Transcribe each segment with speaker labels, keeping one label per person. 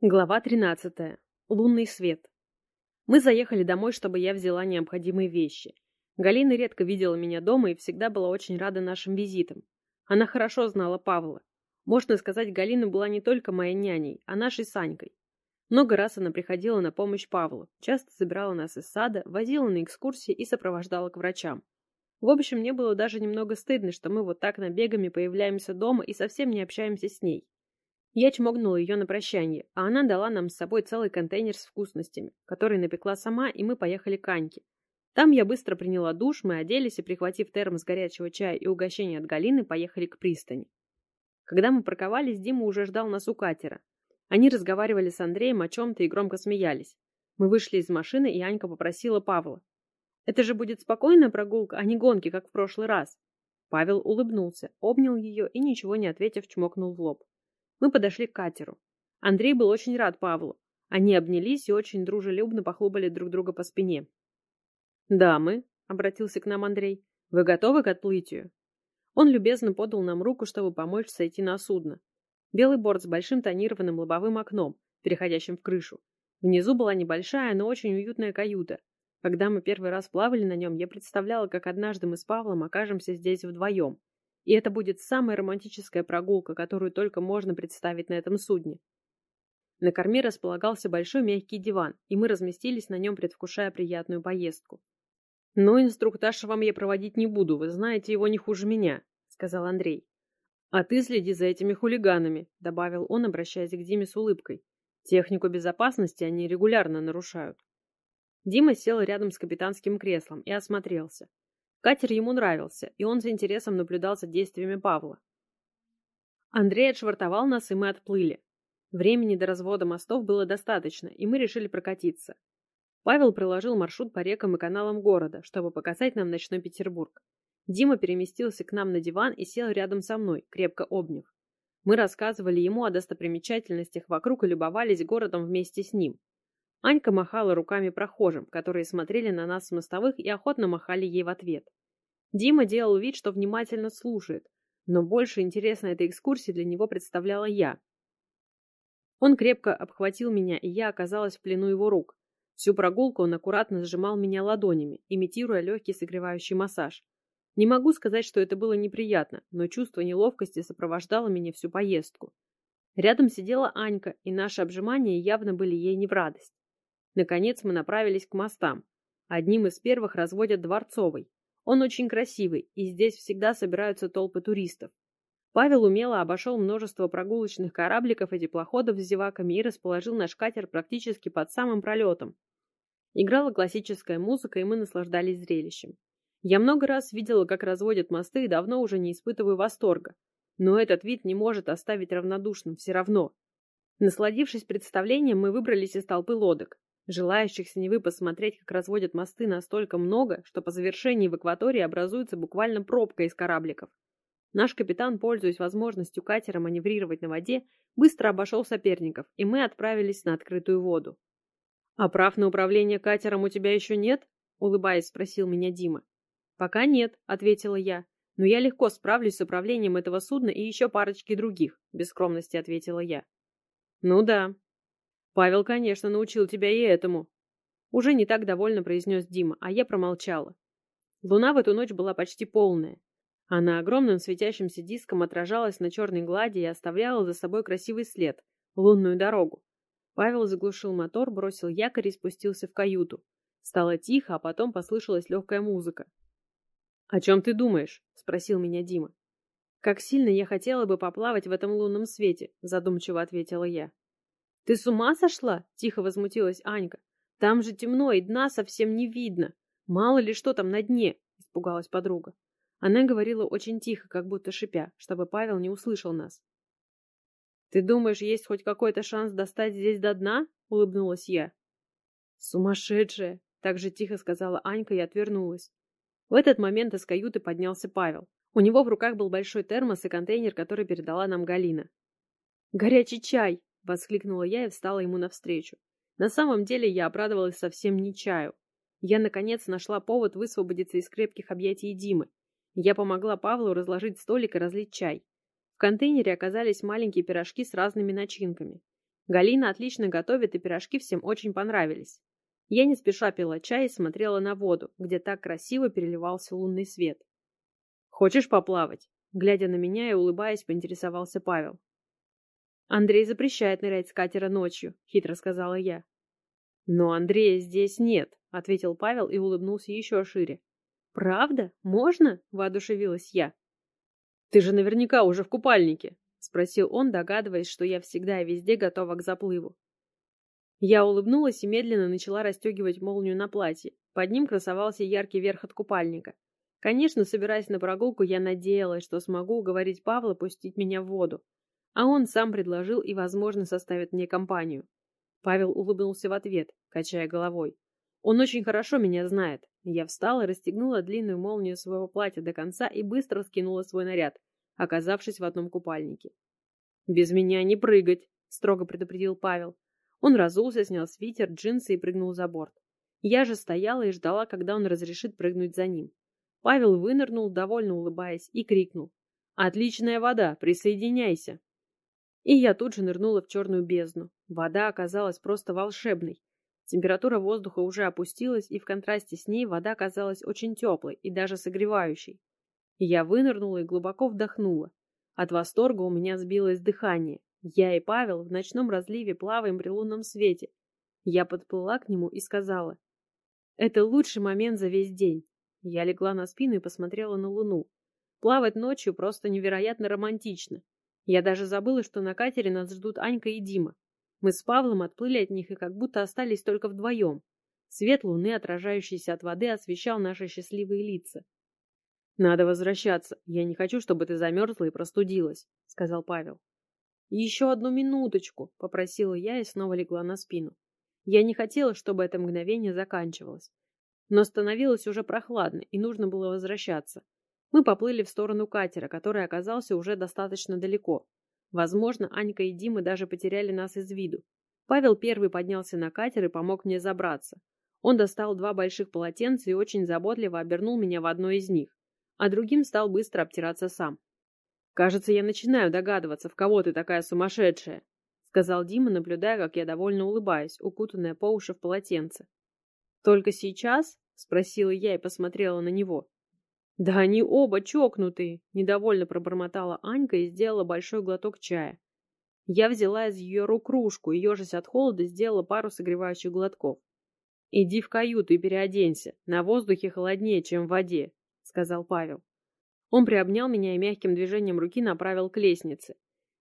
Speaker 1: Глава 13. Лунный свет. Мы заехали домой, чтобы я взяла необходимые вещи. Галина редко видела меня дома и всегда была очень рада нашим визитам. Она хорошо знала Павла. Можно сказать, Галина была не только моей няней, а нашей Санькой. Много раз она приходила на помощь Павлу, часто забирала нас из сада, возила на экскурсии и сопровождала к врачам. В общем, мне было даже немного стыдно, что мы вот так набегами появляемся дома и совсем не общаемся с ней. Я чмогнула ее на прощание, а она дала нам с собой целый контейнер с вкусностями, который напекла сама, и мы поехали к Аньке. Там я быстро приняла душ, мы оделись и, прихватив термос горячего чая и угощение от Галины, поехали к пристани. Когда мы парковались, Дима уже ждал нас у катера. Они разговаривали с Андреем о чем-то и громко смеялись. Мы вышли из машины, и Анька попросила Павла. «Это же будет спокойная прогулка, а не гонки, как в прошлый раз». Павел улыбнулся, обнял ее и, ничего не ответив, чмокнул в лоб. Мы подошли к катеру. Андрей был очень рад Павлу. Они обнялись и очень дружелюбно похлопали друг друга по спине. «Дамы», — обратился к нам Андрей, — «вы готовы к отплытию?» Он любезно подал нам руку, чтобы помочь сойти на судно. Белый борт с большим тонированным лобовым окном, переходящим в крышу. Внизу была небольшая, но очень уютная каюта. Когда мы первый раз плавали на нем, я представляла, как однажды мы с Павлом окажемся здесь вдвоем. И это будет самая романтическая прогулка, которую только можно представить на этом судне. На корме располагался большой мягкий диван, и мы разместились на нем, предвкушая приятную поездку. «Но инструктаж вам я проводить не буду, вы знаете его не хуже меня», — сказал Андрей. «А ты следи за этими хулиганами», — добавил он, обращаясь к Диме с улыбкой. «Технику безопасности они регулярно нарушают». Дима сел рядом с капитанским креслом и осмотрелся. Катер ему нравился, и он с интересом наблюдал за действиями Павла. Андрей отшвартовал нас, и мы отплыли. Времени до развода мостов было достаточно, и мы решили прокатиться. Павел проложил маршрут по рекам и каналам города, чтобы показать нам ночной Петербург. Дима переместился к нам на диван и сел рядом со мной, крепко обняв. Мы рассказывали ему о достопримечательностях вокруг и любовались городом вместе с ним. Анька махала руками прохожим, которые смотрели на нас с мостовых и охотно махали ей в ответ. Дима делал вид, что внимательно слушает, но больше интересной этой экскурсии для него представляла я. Он крепко обхватил меня, и я оказалась в плену его рук. Всю прогулку он аккуратно сжимал меня ладонями, имитируя легкий согревающий массаж. Не могу сказать, что это было неприятно, но чувство неловкости сопровождало меня всю поездку. Рядом сидела Анька, и наши обжимания явно были ей не в радость. Наконец мы направились к мостам. Одним из первых разводят Дворцовый. Он очень красивый, и здесь всегда собираются толпы туристов. Павел умело обошел множество прогулочных корабликов и теплоходов с зеваками и расположил наш катер практически под самым пролетом. Играла классическая музыка, и мы наслаждались зрелищем. Я много раз видела, как разводят мосты, и давно уже не испытываю восторга. Но этот вид не может оставить равнодушным все равно. Насладившись представлением, мы выбрались из толпы лодок. Желающих с посмотреть, как разводят мосты, настолько много, что по завершении в акватории образуется буквально пробка из корабликов. Наш капитан, пользуясь возможностью катера маневрировать на воде, быстро обошел соперников, и мы отправились на открытую воду. «А прав на управление катером у тебя еще нет?» — улыбаясь, спросил меня Дима. «Пока нет», — ответила я. «Но я легко справлюсь с управлением этого судна и еще парочки других», — без скромности ответила я. «Ну да», Павел, конечно, научил тебя и этому. Уже не так довольно произнес Дима, а я промолчала. Луна в эту ночь была почти полная. Она огромным светящимся диском отражалась на черной глади и оставляла за собой красивый след — лунную дорогу. Павел заглушил мотор, бросил якорь и спустился в каюту. Стало тихо, а потом послышалась легкая музыка. «О чем ты думаешь?» — спросил меня Дима. «Как сильно я хотела бы поплавать в этом лунном свете», — задумчиво ответила я. «Ты с ума сошла?» – тихо возмутилась Анька. «Там же темно, и дна совсем не видно. Мало ли что там на дне!» – испугалась подруга. Она говорила очень тихо, как будто шипя, чтобы Павел не услышал нас. «Ты думаешь, есть хоть какой-то шанс достать здесь до дна?» – улыбнулась я. «Сумасшедшая!» – так же тихо сказала Анька и отвернулась. В этот момент из каюты поднялся Павел. У него в руках был большой термос и контейнер, который передала нам Галина. «Горячий чай!» Воскликнула я и встала ему навстречу. На самом деле я обрадовалась совсем не чаю. Я, наконец, нашла повод высвободиться из крепких объятий Димы. Я помогла Павлу разложить столик и разлить чай. В контейнере оказались маленькие пирожки с разными начинками. Галина отлично готовит, и пирожки всем очень понравились. Я не спеша пила чай и смотрела на воду, где так красиво переливался лунный свет. «Хочешь поплавать?» Глядя на меня и улыбаясь, поинтересовался Павел. «Андрей запрещает нырять с катера ночью», — хитро сказала я. «Но Андрея здесь нет», — ответил Павел и улыбнулся еще шире. «Правда? Можно?» — воодушевилась я. «Ты же наверняка уже в купальнике», — спросил он, догадываясь, что я всегда и везде готова к заплыву. Я улыбнулась и медленно начала расстегивать молнию на платье. Под ним красовался яркий верх от купальника. Конечно, собираясь на прогулку, я надеялась, что смогу уговорить Павла пустить меня в воду. А он сам предложил и, возможно, составит мне компанию. Павел улыбнулся в ответ, качая головой. Он очень хорошо меня знает. Я встала, расстегнула длинную молнию своего платья до конца и быстро скинула свой наряд, оказавшись в одном купальнике. «Без меня не прыгать», — строго предупредил Павел. Он разулся, снял свитер, джинсы и прыгнул за борт. Я же стояла и ждала, когда он разрешит прыгнуть за ним. Павел вынырнул, довольно улыбаясь, и крикнул. «Отличная вода! Присоединяйся!» И я тут же нырнула в черную бездну. Вода оказалась просто волшебной. Температура воздуха уже опустилась, и в контрасте с ней вода казалась очень теплой и даже согревающей. Я вынырнула и глубоко вдохнула. От восторга у меня сбилось дыхание. Я и Павел в ночном разливе плаваем при лунном свете. Я подплыла к нему и сказала. Это лучший момент за весь день. Я легла на спину и посмотрела на луну. Плавать ночью просто невероятно романтично. Я даже забыла, что на катере нас ждут Анька и Дима. Мы с Павлом отплыли от них и как будто остались только вдвоем. Свет луны, отражающийся от воды, освещал наши счастливые лица. «Надо возвращаться. Я не хочу, чтобы ты замерзла и простудилась», — сказал Павел. «Еще одну минуточку», — попросила я и снова легла на спину. Я не хотела, чтобы это мгновение заканчивалось. Но становилось уже прохладно, и нужно было возвращаться. Мы поплыли в сторону катера, который оказался уже достаточно далеко. Возможно, Анька и Дима даже потеряли нас из виду. Павел первый поднялся на катер и помог мне забраться. Он достал два больших полотенца и очень заботливо обернул меня в одно из них, а другим стал быстро обтираться сам. «Кажется, я начинаю догадываться, в кого ты такая сумасшедшая», сказал Дима, наблюдая, как я довольно улыбаюсь, укутанная по уши в полотенце. «Только сейчас?» — спросила я и посмотрела на него. «Да они оба чокнутые!» — недовольно пробормотала Анька и сделала большой глоток чая. Я взяла из ее рук кружку и, ежась от холода, сделала пару согревающих глотков. «Иди в каюту и переоденься. На воздухе холоднее, чем в воде», — сказал Павел. Он приобнял меня и мягким движением руки направил к лестнице.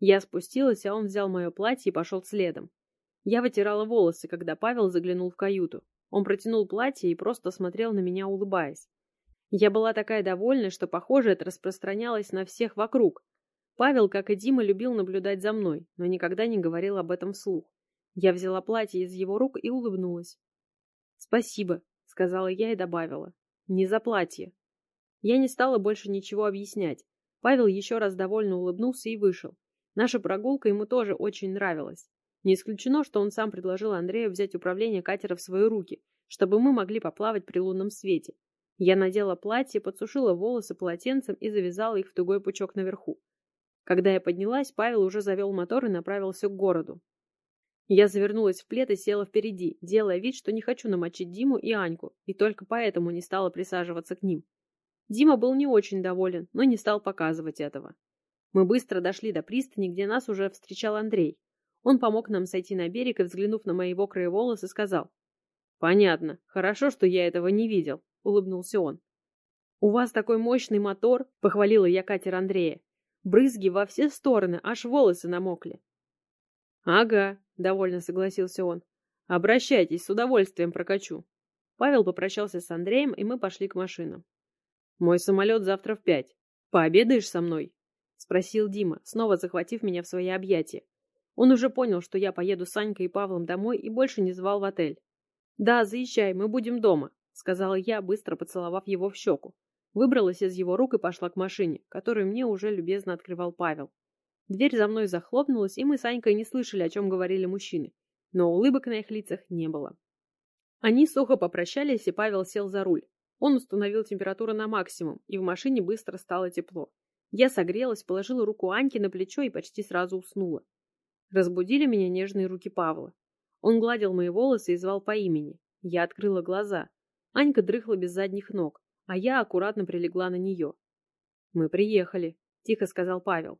Speaker 1: Я спустилась, а он взял мое платье и пошел следом. Я вытирала волосы, когда Павел заглянул в каюту. Он протянул платье и просто смотрел на меня, улыбаясь. Я была такая довольна, что, похоже, это распространялось на всех вокруг. Павел, как и Дима, любил наблюдать за мной, но никогда не говорил об этом вслух. Я взяла платье из его рук и улыбнулась. «Спасибо», — сказала я и добавила. «Не за платье». Я не стала больше ничего объяснять. Павел еще раз довольно улыбнулся и вышел. Наша прогулка ему тоже очень нравилась. Не исключено, что он сам предложил Андрею взять управление катера в свои руки, чтобы мы могли поплавать при лунном свете. Я надела платье, подсушила волосы полотенцем и завязала их в тугой пучок наверху. Когда я поднялась, Павел уже завел мотор и направился к городу. Я завернулась в плед и села впереди, делая вид, что не хочу намочить Диму и Аньку, и только поэтому не стала присаживаться к ним. Дима был не очень доволен, но не стал показывать этого. Мы быстро дошли до пристани, где нас уже встречал Андрей. Он помог нам сойти на берег и, взглянув на мои мокрые волосы, сказал. «Понятно. Хорошо, что я этого не видел», — улыбнулся он. «У вас такой мощный мотор», — похвалила я катер Андрея. «Брызги во все стороны, аж волосы намокли». «Ага», — довольно согласился он. «Обращайтесь, с удовольствием прокачу». Павел попрощался с Андреем, и мы пошли к машинам. «Мой самолет завтра в пять. Пообедаешь со мной?» — спросил Дима, снова захватив меня в свои объятия. Он уже понял, что я поеду с Анькой и Павлом домой и больше не звал в отель. «Да, заезжай, мы будем дома», — сказала я, быстро поцеловав его в щеку. Выбралась из его рук и пошла к машине, которую мне уже любезно открывал Павел. Дверь за мной захлопнулась, и мы с Анькой не слышали, о чем говорили мужчины, но улыбок на их лицах не было. Они сухо попрощались, и Павел сел за руль. Он установил температуру на максимум, и в машине быстро стало тепло. Я согрелась, положила руку Аньке на плечо и почти сразу уснула. Разбудили меня нежные руки Павла. Он гладил мои волосы и звал по имени. Я открыла глаза. Анька дрыхла без задних ног, а я аккуратно прилегла на нее. «Мы приехали», — тихо сказал Павел.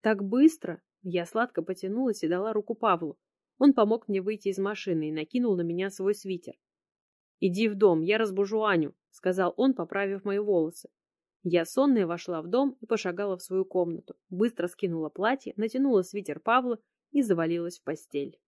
Speaker 1: «Так быстро?» Я сладко потянулась и дала руку Павлу. Он помог мне выйти из машины и накинул на меня свой свитер. «Иди в дом, я разбужу Аню», — сказал он, поправив мои волосы. Я сонная вошла в дом и пошагала в свою комнату, быстро скинула платье, натянула свитер Павла и завалилась в постель.